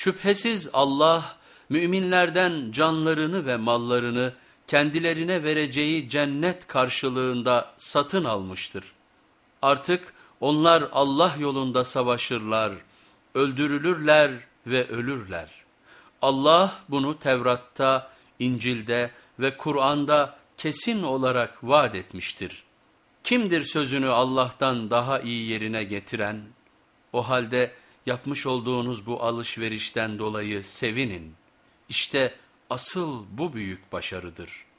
Şüphesiz Allah müminlerden canlarını ve mallarını kendilerine vereceği cennet karşılığında satın almıştır. Artık onlar Allah yolunda savaşırlar, öldürülürler ve ölürler. Allah bunu Tevrat'ta, İncil'de ve Kur'an'da kesin olarak vaat etmiştir. Kimdir sözünü Allah'tan daha iyi yerine getiren? O halde yapmış olduğunuz bu alışverişten dolayı sevinin. İşte asıl bu büyük başarıdır.''